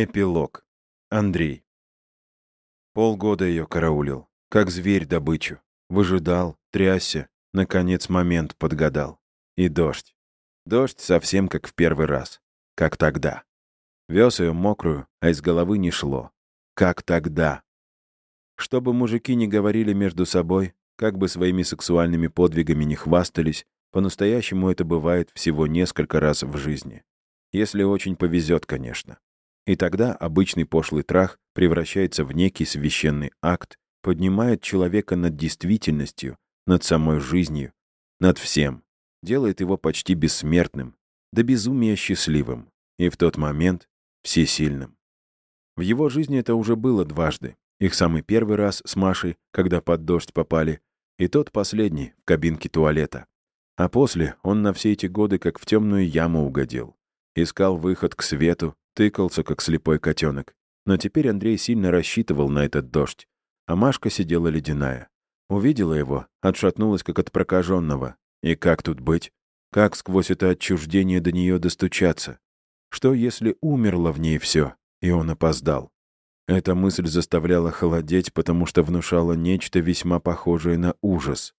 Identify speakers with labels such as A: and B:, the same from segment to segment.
A: Эпилог. Андрей. Полгода ее караулил, как зверь добычу. Выжидал, трясся, наконец момент подгадал. И дождь. Дождь совсем как в первый раз. Как тогда. Вез ее мокрую, а из головы не шло. Как тогда. Чтобы мужики не говорили между собой, как бы своими сексуальными подвигами не хвастались, по-настоящему это бывает всего несколько раз в жизни. Если очень повезет, конечно. И тогда обычный пошлый трах превращается в некий священный акт, поднимает человека над действительностью, над самой жизнью, над всем, делает его почти бессмертным, до безумия счастливым, и в тот момент всесильным. В его жизни это уже было дважды. Их самый первый раз с Машей, когда под дождь попали, и тот последний в кабинке туалета. А после он на все эти годы как в темную яму угодил. Искал выход к свету, тыкался, как слепой котенок. Но теперь Андрей сильно рассчитывал на этот дождь. А Машка сидела ледяная. Увидела его, отшатнулась, как от прокаженного. И как тут быть? Как сквозь это отчуждение до нее достучаться? Что, если умерло в ней все, и он опоздал? Эта мысль заставляла холодеть, потому что внушала нечто весьма похожее на ужас.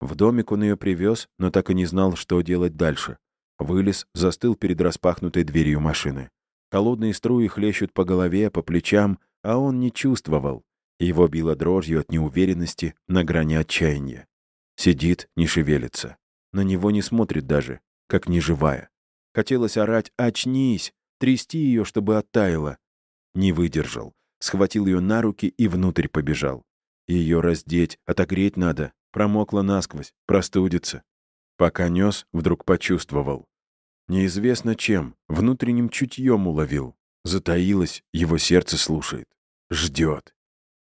A: В домик он ее привез, но так и не знал, что делать дальше. Вылез, застыл перед распахнутой дверью машины. Холодные струи хлещут по голове, по плечам, а он не чувствовал. Его било дрожью от неуверенности на грани отчаяния. Сидит, не шевелится. На него не смотрит даже, как неживая. Хотелось орать «Очнись!», трясти ее, чтобы оттаяла. Не выдержал. Схватил ее на руки и внутрь побежал. Ее раздеть, отогреть надо. Промокла насквозь, простудится. Пока нес, вдруг почувствовал. Неизвестно чем, внутренним чутьем уловил. Затаилось, его сердце слушает. Ждет.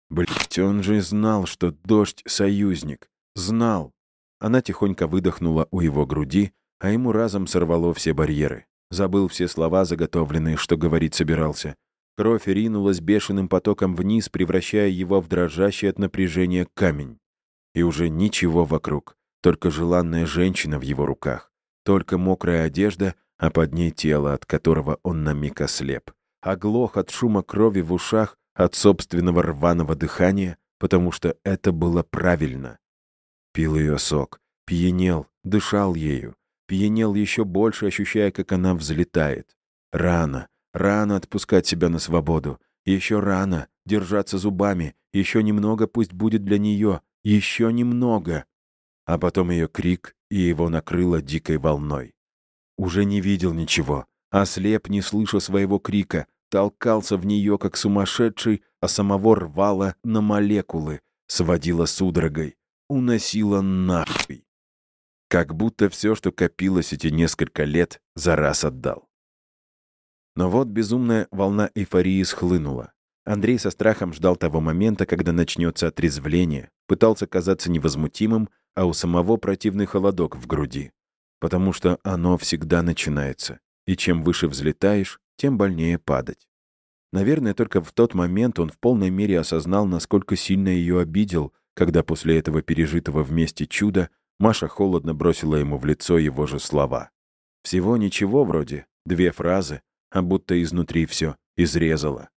A: Блять, он же знал, что дождь — союзник. Знал. Она тихонько выдохнула у его груди, а ему разом сорвало все барьеры. Забыл все слова, заготовленные, что говорить собирался. Кровь ринулась бешеным потоком вниз, превращая его в дрожащий от напряжения камень. И уже ничего вокруг, только желанная женщина в его руках. Только мокрая одежда, а под ней тело, от которого он на миг ослеп. Оглох от шума крови в ушах, от собственного рваного дыхания, потому что это было правильно. Пил ее сок, пьянел, дышал ею, пьянел еще больше, ощущая, как она взлетает. Рано, рано отпускать себя на свободу. Еще рано держаться зубами. Еще немного пусть будет для нее. Еще немного. А потом ее крик, и его накрыло дикой волной. Уже не видел ничего, ослеп, не слыша своего крика, толкался в нее, как сумасшедший, а самого рвало на молекулы, сводило судорогой, уносило нахуй. Как будто все, что копилось эти несколько лет, за раз отдал. Но вот безумная волна эйфории схлынула. Андрей со страхом ждал того момента, когда начнется отрезвление, пытался казаться невозмутимым, а у самого противный холодок в груди. Потому что оно всегда начинается. И чем выше взлетаешь, тем больнее падать. Наверное, только в тот момент он в полной мере осознал, насколько сильно ее обидел, когда после этого пережитого вместе чуда Маша холодно бросила ему в лицо его же слова. Всего ничего вроде, две фразы, а будто изнутри все изрезала.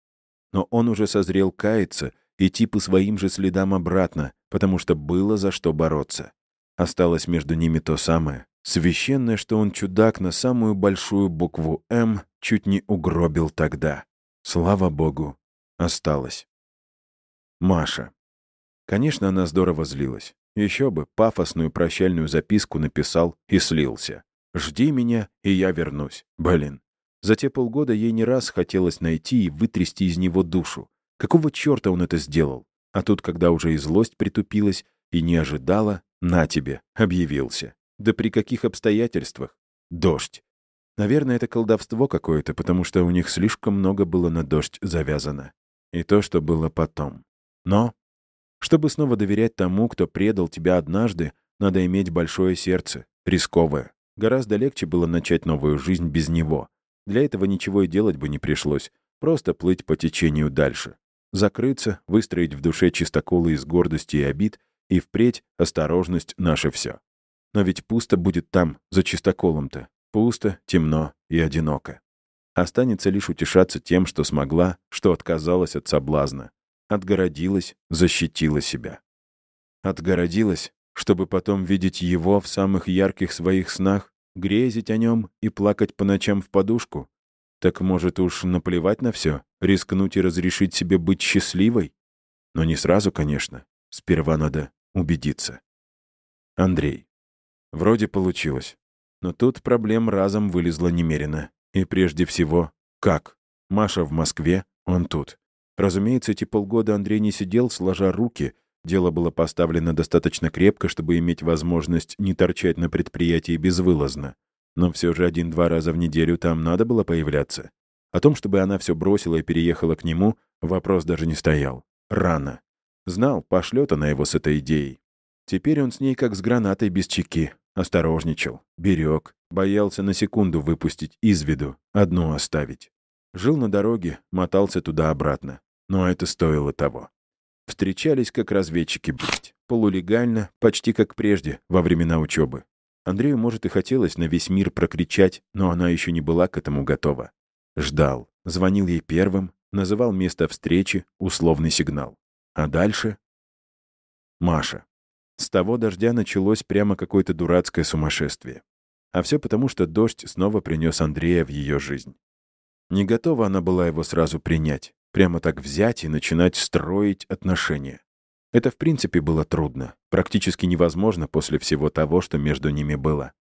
A: Но он уже созрел каяться, идти по своим же следам обратно, потому что было за что бороться. Осталось между ними то самое, священное, что он чудак на самую большую букву «М» чуть не угробил тогда. Слава богу, осталось. Маша. Конечно, она здорово злилась. Еще бы, пафосную прощальную записку написал и слился. «Жди меня, и я вернусь». Блин. За те полгода ей не раз хотелось найти и вытрясти из него душу. Какого черта он это сделал? А тут, когда уже и злость притупилась, и не ожидала, на тебе, объявился. Да при каких обстоятельствах? Дождь. Наверное, это колдовство какое-то, потому что у них слишком много было на дождь завязано. И то, что было потом. Но, чтобы снова доверять тому, кто предал тебя однажды, надо иметь большое сердце, рисковое. Гораздо легче было начать новую жизнь без него. Для этого ничего и делать бы не пришлось. Просто плыть по течению дальше закрыться, выстроить в душе чистоколы из гордости и обид, и впредь осторожность — наше все. Но ведь пусто будет там, за чистоколом-то. Пусто, темно и одиноко. Останется лишь утешаться тем, что смогла, что отказалась от соблазна. Отгородилась, защитила себя. Отгородилась, чтобы потом видеть его в самых ярких своих снах, грезить о нем и плакать по ночам в подушку? Так может уж наплевать на все, рискнуть и разрешить себе быть счастливой? Но не сразу, конечно. Сперва надо убедиться. Андрей. Вроде получилось. Но тут проблем разом вылезло немерено. И прежде всего, как? Маша в Москве, он тут. Разумеется, эти полгода Андрей не сидел, сложа руки. Дело было поставлено достаточно крепко, чтобы иметь возможность не торчать на предприятии безвылазно. Но все же один-два раза в неделю там надо было появляться. О том, чтобы она все бросила и переехала к нему, вопрос даже не стоял. Рано. Знал, пошлет она его с этой идеей. Теперь он с ней как с гранатой без чеки. Осторожничал, берег, боялся на секунду выпустить из виду, одну оставить. Жил на дороге, мотался туда-обратно. Но это стоило того. Встречались как разведчики, блядь. Полулегально, почти как прежде, во времена учебы. Андрею, может, и хотелось на весь мир прокричать, но она еще не была к этому готова. Ждал. Звонил ей первым, называл место встречи, условный сигнал. А дальше? Маша. С того дождя началось прямо какое-то дурацкое сумасшествие. А все потому, что дождь снова принес Андрея в ее жизнь. Не готова она была его сразу принять, прямо так взять и начинать строить отношения. Это, в принципе, было трудно, практически невозможно после всего того, что между ними было.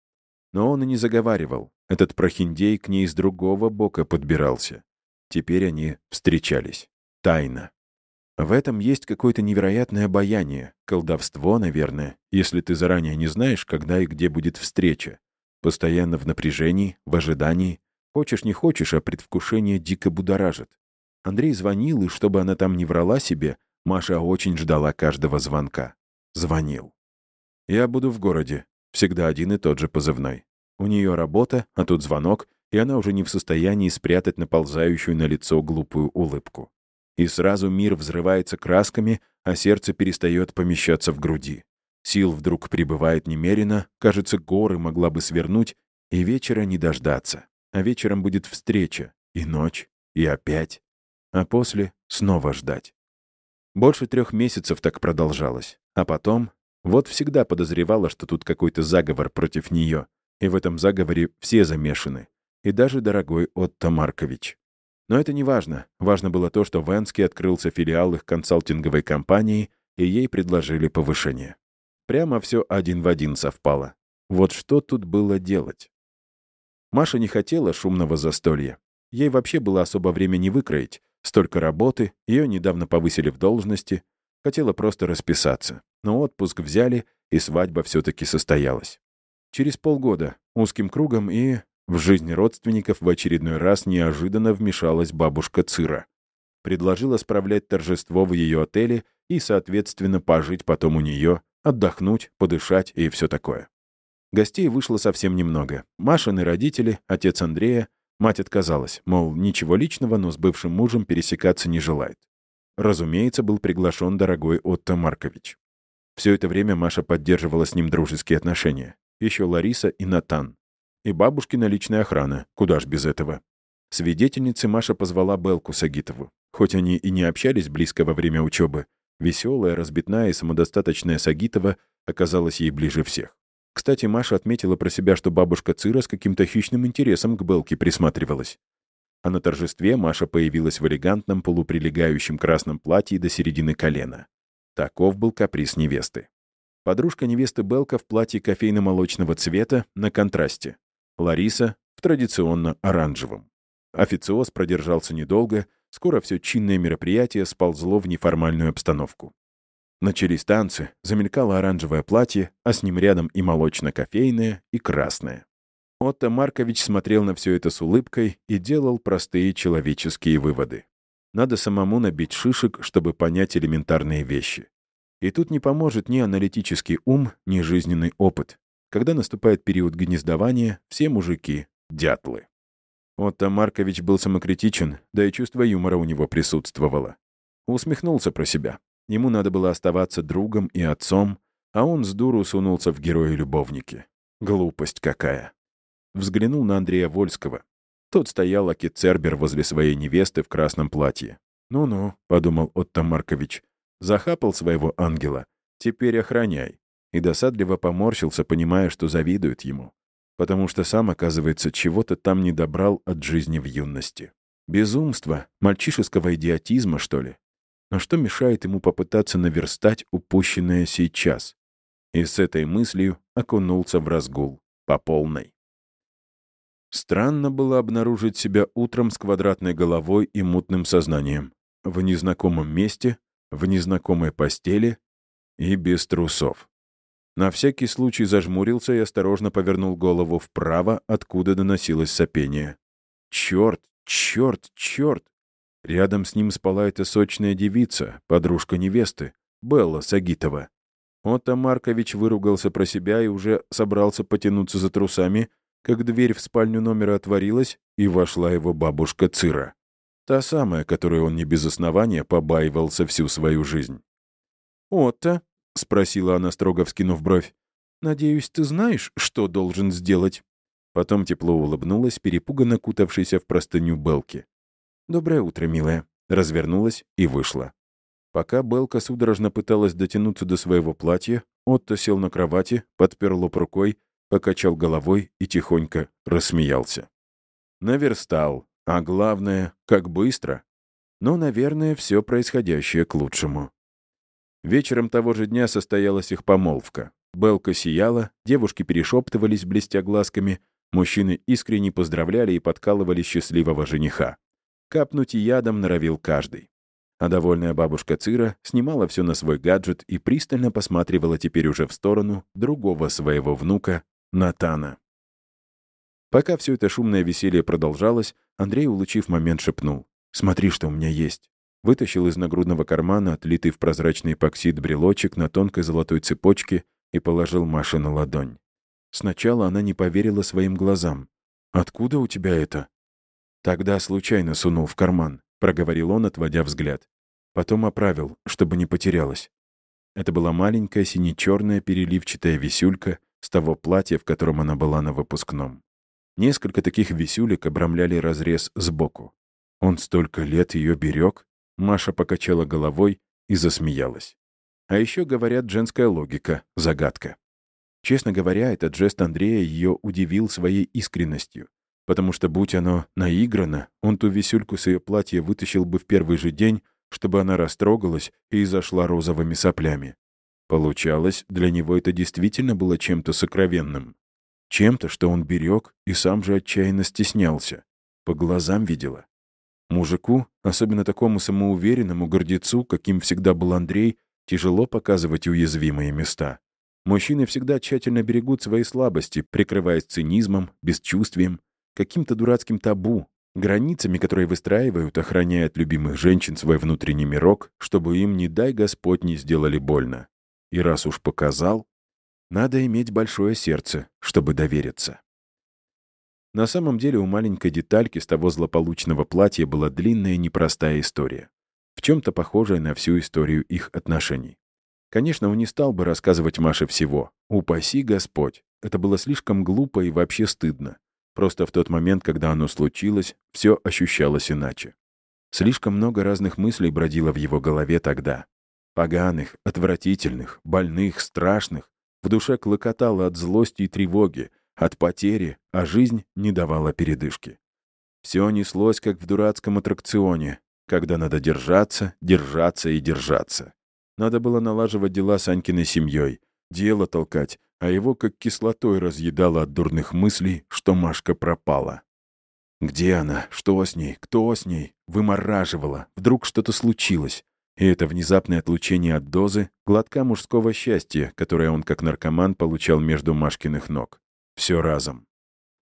A: Но он и не заговаривал. Этот прохиндей к ней с другого бока подбирался. Теперь они встречались. Тайно. В этом есть какое-то невероятное обаяние, колдовство, наверное, если ты заранее не знаешь, когда и где будет встреча. Постоянно в напряжении, в ожидании. Хочешь, не хочешь, а предвкушение дико будоражит. Андрей звонил, и чтобы она там не врала себе, Маша очень ждала каждого звонка. Звонил. «Я буду в городе». Всегда один и тот же позывной. У нее работа, а тут звонок, и она уже не в состоянии спрятать наползающую на лицо глупую улыбку. И сразу мир взрывается красками, а сердце перестает помещаться в груди. Сил вдруг прибывает немерено, кажется, горы могла бы свернуть, и вечера не дождаться. А вечером будет встреча, и ночь, и опять. А после снова ждать. Больше трех месяцев так продолжалось. А потом, вот всегда подозревала, что тут какой-то заговор против нее, и в этом заговоре все замешаны, и даже дорогой Отто Маркович. Но это не важно. Важно было то, что в Энске открылся филиал их консалтинговой компании, и ей предложили повышение. Прямо все один в один совпало. Вот что тут было делать? Маша не хотела шумного застолья. Ей вообще было особо время не выкроить. Столько работы, ее недавно повысили в должности. Хотела просто расписаться. Но отпуск взяли, и свадьба все-таки состоялась. Через полгода, узким кругом и в жизнь родственников в очередной раз неожиданно вмешалась бабушка Цира. Предложила справлять торжество в ее отеле и, соответственно, пожить потом у нее, отдохнуть, подышать и все такое. Гостей вышло совсем немного. Машины родители, отец Андрея, мать отказалась, мол, ничего личного, но с бывшим мужем пересекаться не желает. Разумеется, был приглашен дорогой Отто Маркович. Все это время Маша поддерживала с ним дружеские отношения. Еще Лариса и Натан. И бабушкина личная охрана, куда ж без этого. Свидетельницы Маша позвала Белку Сагитову. Хоть они и не общались близко во время учебы, веселая, разбитная и самодостаточная Сагитова оказалась ей ближе всех. Кстати, Маша отметила про себя, что бабушка Цира с каким-то хищным интересом к Белке присматривалась. А на торжестве Маша появилась в элегантном полуприлегающем красном платье до середины колена. Таков был каприз невесты. Подружка невесты Белка в платье кофейно-молочного цвета на контрасте. Лариса в традиционно оранжевом. Официоз продержался недолго, скоро все чинное мероприятие сползло в неформальную обстановку. Начались танцы, замелькало оранжевое платье, а с ним рядом и молочно-кофейное, и красное. Отто Маркович смотрел на все это с улыбкой и делал простые человеческие выводы. Надо самому набить шишек, чтобы понять элементарные вещи. И тут не поможет ни аналитический ум, ни жизненный опыт. Когда наступает период гнездования, все мужики — дятлы. Отто Маркович был самокритичен, да и чувство юмора у него присутствовало. Усмехнулся про себя. Ему надо было оставаться другом и отцом, а он с дуру сунулся в герои-любовники. Глупость какая. Взглянул на Андрея Вольского. Тот стоял Акицербер возле своей невесты в красном платье. «Ну-ну», — подумал Отто Маркович, — «захапал своего ангела. Теперь охраняй». И досадливо поморщился, понимая, что завидуют ему. Потому что сам, оказывается, чего-то там не добрал от жизни в юности. Безумство, мальчишеского идиотизма, что ли? Но что мешает ему попытаться наверстать упущенное сейчас? И с этой мыслью окунулся в разгул по полной. Странно было обнаружить себя утром с квадратной головой и мутным сознанием. В незнакомом месте, в незнакомой постели и без трусов. На всякий случай зажмурился и осторожно повернул голову вправо, откуда доносилось сопение. Черт, черт, черт! Рядом с ним спала эта сочная девица, подружка невесты, Белла Сагитова. Отто Маркович выругался про себя и уже собрался потянуться за трусами, как дверь в спальню номера отворилась, и вошла его бабушка Цира. Та самая, которую он не без основания побаивался всю свою жизнь. «Отто», — спросила она, строго вскинув бровь, «надеюсь, ты знаешь, что должен сделать?» Потом тепло улыбнулась, перепуганно кутавшейся в простыню Белки. «Доброе утро, милая». Развернулась и вышла. Пока Белка судорожно пыталась дотянуться до своего платья, Отто сел на кровати, подпер лоб рукой, покачал головой и тихонько рассмеялся. Наверстал, а главное, как быстро. Но, наверное, все происходящее к лучшему. Вечером того же дня состоялась их помолвка. Белка сияла, девушки перешептывались, блестя глазками, мужчины искренне поздравляли и подкалывали счастливого жениха. Капнуть ядом норовил каждый. А довольная бабушка Цира снимала все на свой гаджет и пристально посматривала теперь уже в сторону другого своего внука, Натана. Пока все это шумное веселье продолжалось, Андрей, улучив момент, шепнул. «Смотри, что у меня есть». Вытащил из нагрудного кармана отлитый в прозрачный эпоксид брелочек на тонкой золотой цепочке и положил Маше на ладонь. Сначала она не поверила своим глазам. «Откуда у тебя это?» Тогда случайно сунул в карман, проговорил он, отводя взгляд. Потом оправил, чтобы не потерялась. Это была маленькая сине-черная переливчатая висюлька с того платья, в котором она была на выпускном. Несколько таких висюлек обрамляли разрез сбоку. Он столько лет ее берег. Маша покачала головой и засмеялась. А еще, говорят, женская логика — загадка. Честно говоря, этот жест Андрея ее удивил своей искренностью потому что, будь оно наиграно, он ту висюльку с ее платья вытащил бы в первый же день, чтобы она растрогалась и зашла розовыми соплями. Получалось, для него это действительно было чем-то сокровенным. Чем-то, что он берег и сам же отчаянно стеснялся. По глазам видела. Мужику, особенно такому самоуверенному гордецу, каким всегда был Андрей, тяжело показывать уязвимые места. Мужчины всегда тщательно берегут свои слабости, прикрываясь цинизмом, бесчувствием, каким-то дурацким табу, границами, которые выстраивают, охраняя от любимых женщин свой внутренний мирок, чтобы им, не дай Господь, не сделали больно. И раз уж показал, надо иметь большое сердце, чтобы довериться. На самом деле у маленькой детальки с того злополучного платья была длинная непростая история, в чем-то похожая на всю историю их отношений. Конечно, он не стал бы рассказывать Маше всего. Упаси Господь. Это было слишком глупо и вообще стыдно. Просто в тот момент, когда оно случилось, все ощущалось иначе. Слишком много разных мыслей бродило в его голове тогда. Поганых, отвратительных, больных, страшных. В душе клокотало от злости и тревоги, от потери, а жизнь не давала передышки. Все неслось, как в дурацком аттракционе, когда надо держаться, держаться и держаться. Надо было налаживать дела с Анькиной семьей, дело толкать, а его как кислотой разъедало от дурных мыслей, что Машка пропала. Где она? Что с ней? Кто с ней? Вымораживала. Вдруг что-то случилось. И это внезапное отлучение от дозы — глотка мужского счастья, которое он как наркоман получал между Машкиных ног. Все разом.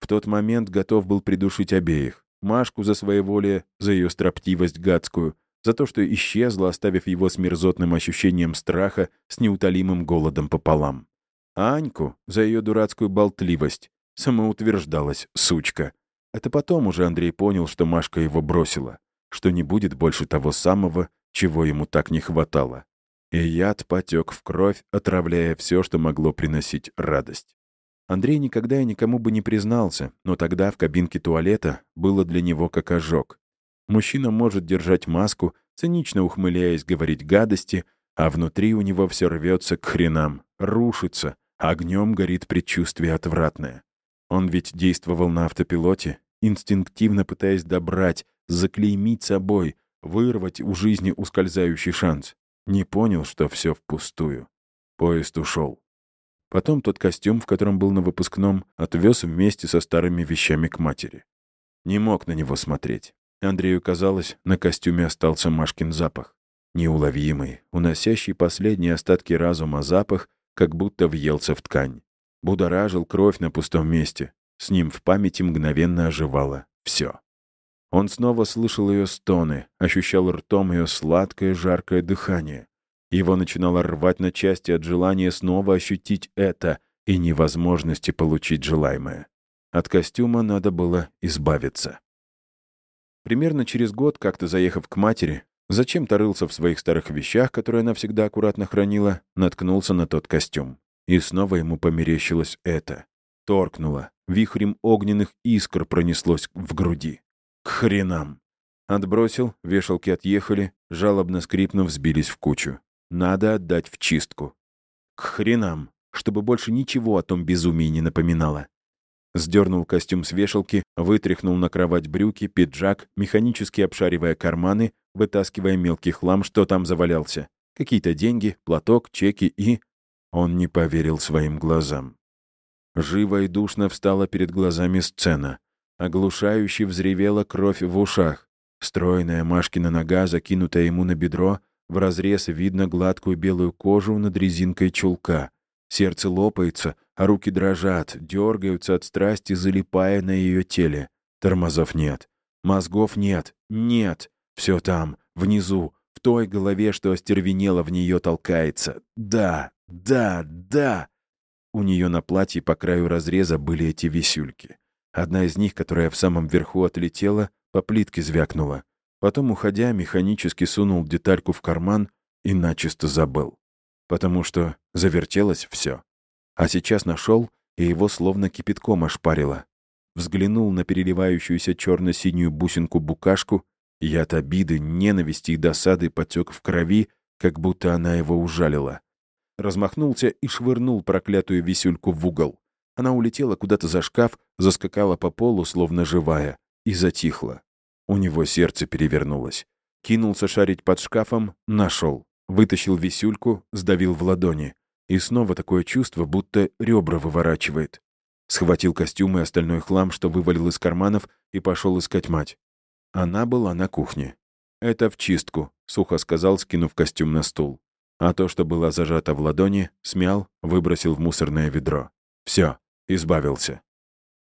A: В тот момент готов был придушить обеих. Машку за своеволие, за ее строптивость гадскую, за то, что исчезла, оставив его с мерзотным ощущением страха, с неутолимым голодом пополам. А Аньку за ее дурацкую болтливость. Самоутверждалась, сучка. Это потом уже Андрей понял, что Машка его бросила, что не будет больше того самого, чего ему так не хватало. И яд потек в кровь, отравляя все, что могло приносить радость. Андрей никогда и никому бы не признался, но тогда в кабинке туалета было для него как ожог. Мужчина может держать маску, цинично ухмыляясь, говорить гадости, а внутри у него все рвется к хренам, рушится, огнем горит предчувствие отвратное. Он ведь действовал на автопилоте, инстинктивно пытаясь добрать, заклеймить собой, вырвать у жизни ускользающий шанс. Не понял, что все впустую. Поезд ушел. Потом тот костюм, в котором был на выпускном, отвез вместе со старыми вещами к матери. Не мог на него смотреть. Андрею казалось, на костюме остался Машкин запах. Неуловимый, уносящий последние остатки разума запах, как будто въелся в ткань. Будоражил кровь на пустом месте. С ним в памяти мгновенно оживало все. Он снова слышал ее стоны, ощущал ртом ее сладкое жаркое дыхание. Его начинало рвать на части от желания снова ощутить это и невозможности получить желаемое. От костюма надо было избавиться. Примерно через год, как-то заехав к матери, зачем-то рылся в своих старых вещах, которые она всегда аккуратно хранила, наткнулся на тот костюм. И снова ему померещилось это. Торкнуло. Вихрем огненных искр пронеслось в груди. К хренам! Отбросил, вешалки отъехали, жалобно скрипнув, сбились в кучу. Надо отдать в чистку. К хренам, чтобы больше ничего о том безумии не напоминало. Сдернул костюм с вешалки, вытряхнул на кровать брюки, пиджак, механически обшаривая карманы, вытаскивая мелкий хлам, что там завалялся. Какие-то деньги, платок, чеки и... Он не поверил своим глазам. Живо и душно встала перед глазами сцена. Оглушающе взревела кровь в ушах. Стройная Машкина нога, закинутая ему на бедро, в разрез видно гладкую белую кожу над резинкой чулка. Сердце лопается, руки дрожат, дергаются от страсти, залипая на ее теле. Тормозов нет. Мозгов нет. Нет. Все там, внизу, в той голове, что остервенело в нее толкается. Да, да, да. У нее на платье по краю разреза были эти висюльки. Одна из них, которая в самом верху отлетела, по плитке звякнула. Потом, уходя, механически сунул детальку в карман и начисто забыл. Потому что завертелось все. А сейчас нашел, и его словно кипятком ошпарило. Взглянул на переливающуюся черно-синюю бусинку-букашку, и от обиды, ненависти и досады потек в крови, как будто она его ужалила. Размахнулся и швырнул проклятую висюльку в угол. Она улетела куда-то за шкаф, заскакала по полу, словно живая, и затихла. У него сердце перевернулось. Кинулся шарить под шкафом, нашел. Вытащил висюльку, сдавил в ладони. И снова такое чувство, будто ребра выворачивает. Схватил костюм и остальной хлам, что вывалил из карманов, и пошел искать мать. Она была на кухне. «Это в чистку», — сухо сказал, скинув костюм на стул. А то, что было зажато в ладони, смял, выбросил в мусорное ведро. Все, избавился.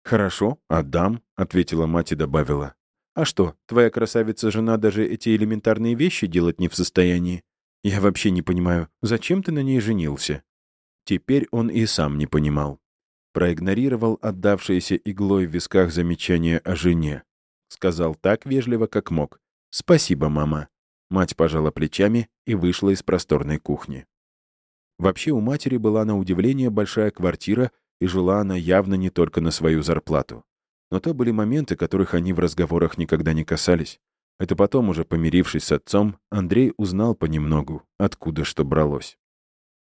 A: «Хорошо, отдам», — ответила мать и добавила. А что, твоя красавица-жена даже эти элементарные вещи делать не в состоянии? Я вообще не понимаю, зачем ты на ней женился?» Теперь он и сам не понимал. Проигнорировал отдавшееся иглой в висках замечание о жене. Сказал так вежливо, как мог. «Спасибо, мама». Мать пожала плечами и вышла из просторной кухни. Вообще у матери была на удивление большая квартира, и жила она явно не только на свою зарплату. Но то были моменты, которых они в разговорах никогда не касались. Это потом, уже помирившись с отцом, Андрей узнал понемногу, откуда что бралось.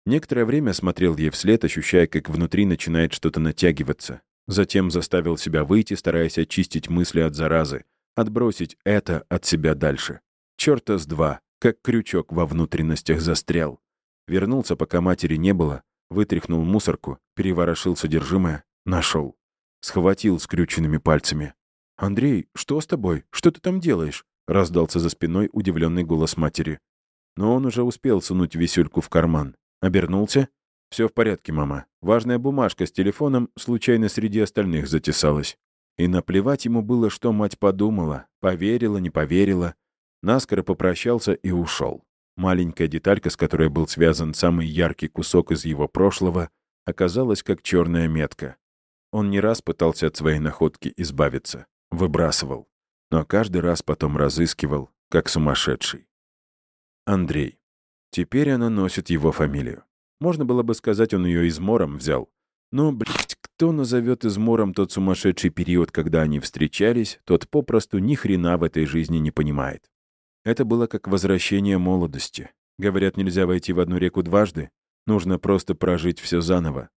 A: Некоторое время смотрел ей вслед, ощущая, как внутри начинает что-то натягиваться. Затем заставил себя выйти, стараясь очистить мысли от заразы, отбросить это от себя дальше. Чёрта с два, как крючок во внутренностях застрял. Вернулся, пока матери не было, вытряхнул мусорку, переворошил содержимое, нашел. Схватил скрюченными пальцами. «Андрей, что с тобой? Что ты там делаешь?» Раздался за спиной удивленный голос матери. Но он уже успел сунуть висюльку в карман. Обернулся. «Все в порядке, мама. Важная бумажка с телефоном случайно среди остальных затесалась». И наплевать ему было, что мать подумала. Поверила, не поверила. Наскоро попрощался и ушел. Маленькая деталька, с которой был связан самый яркий кусок из его прошлого, оказалась как черная метка. Он не раз пытался от своей находки избавиться, выбрасывал, но каждый раз потом разыскивал, как сумасшедший. Андрей. Теперь она носит его фамилию. Можно было бы сказать, он ее измором взял. Но, блядь, Кто назовет измором тот сумасшедший период, когда они встречались, тот попросту ни хрена в этой жизни не понимает. Это было как возвращение молодости. Говорят, нельзя войти в одну реку дважды. Нужно просто прожить все заново.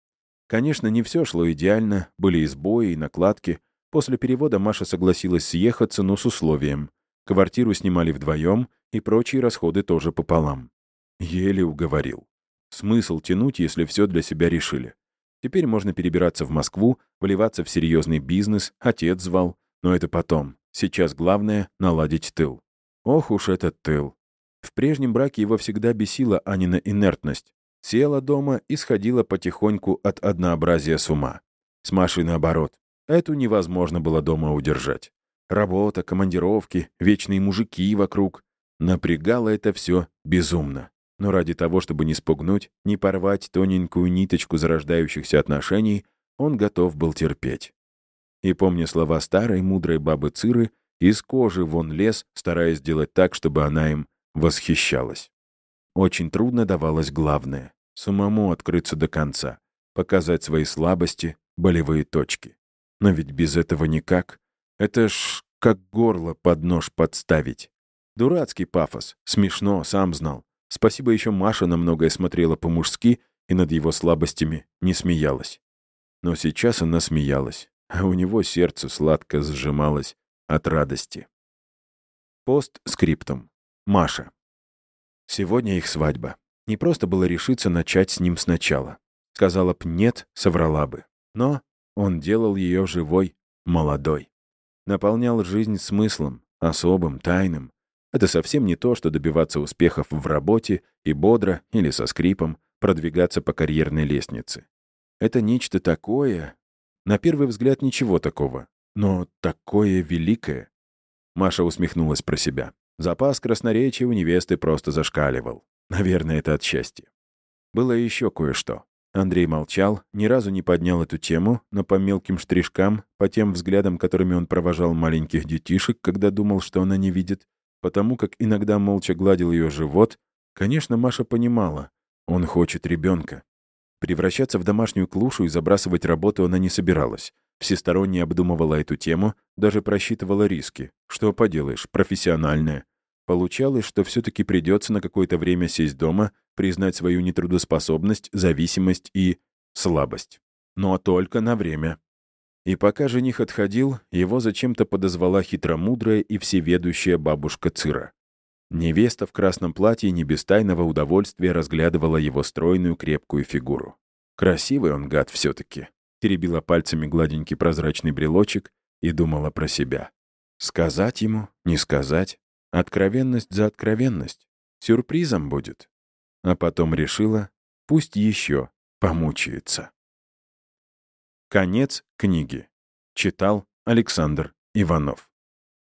A: Конечно, не все шло идеально, были избои и накладки. После перевода Маша согласилась съехаться, но с условием. Квартиру снимали вдвоем, и прочие расходы тоже пополам. Еле уговорил. Смысл тянуть, если все для себя решили. Теперь можно перебираться в Москву, вливаться в серьезный бизнес, отец звал. Но это потом. Сейчас главное — наладить тыл. Ох уж этот тыл. В прежнем браке его всегда бесила Анина инертность. Села дома и сходила потихоньку от однообразия с ума. С Машей наоборот. Эту невозможно было дома удержать. Работа, командировки, вечные мужики вокруг. Напрягало это все безумно. Но ради того, чтобы не спугнуть, не порвать тоненькую ниточку зарождающихся отношений, он готов был терпеть. И, помня слова старой мудрой бабы Циры, из кожи вон лез, стараясь сделать так, чтобы она им восхищалась. Очень трудно давалось главное — самому открыться до конца, показать свои слабости, болевые точки. Но ведь без этого никак. Это ж как горло под нож подставить. Дурацкий пафос, смешно, сам знал. Спасибо еще Маша на многое смотрела по-мужски и над его слабостями не смеялась. Но сейчас она смеялась, а у него сердце сладко сжималось от радости. Пост скриптум. Маша. Сегодня их свадьба. Не просто было решиться начать с ним сначала. Сказала б «нет», соврала бы. Но он делал ее живой, молодой. Наполнял жизнь смыслом, особым, тайным. Это совсем не то, что добиваться успехов в работе и бодро или со скрипом продвигаться по карьерной лестнице. Это нечто такое... На первый взгляд ничего такого, но такое великое. Маша усмехнулась про себя. Запас красноречия у невесты просто зашкаливал. Наверное, это от счастья. Было еще кое-что. Андрей молчал, ни разу не поднял эту тему, но по мелким штришкам, по тем взглядам, которыми он провожал маленьких детишек, когда думал, что она не видит, потому как иногда молча гладил ее живот, конечно, Маша понимала, он хочет ребенка. Превращаться в домашнюю клушу и забрасывать работу она не собиралась. Всесторонне обдумывала эту тему, даже просчитывала риски. Что поделаешь, профессиональная. Получалось, что все-таки придется на какое-то время сесть дома, признать свою нетрудоспособность, зависимость и слабость. Но только на время. И пока жених отходил, его зачем-то подозвала хитромудрая и всеведущая бабушка Цира. Невеста в красном платье не без тайного удовольствия разглядывала его стройную крепкую фигуру. Красивый он гад все-таки теребила пальцами гладенький прозрачный брелочек и думала про себя. Сказать ему, не сказать. Откровенность за откровенность. Сюрпризом будет. А потом решила, пусть еще помучается. Конец книги. Читал Александр Иванов.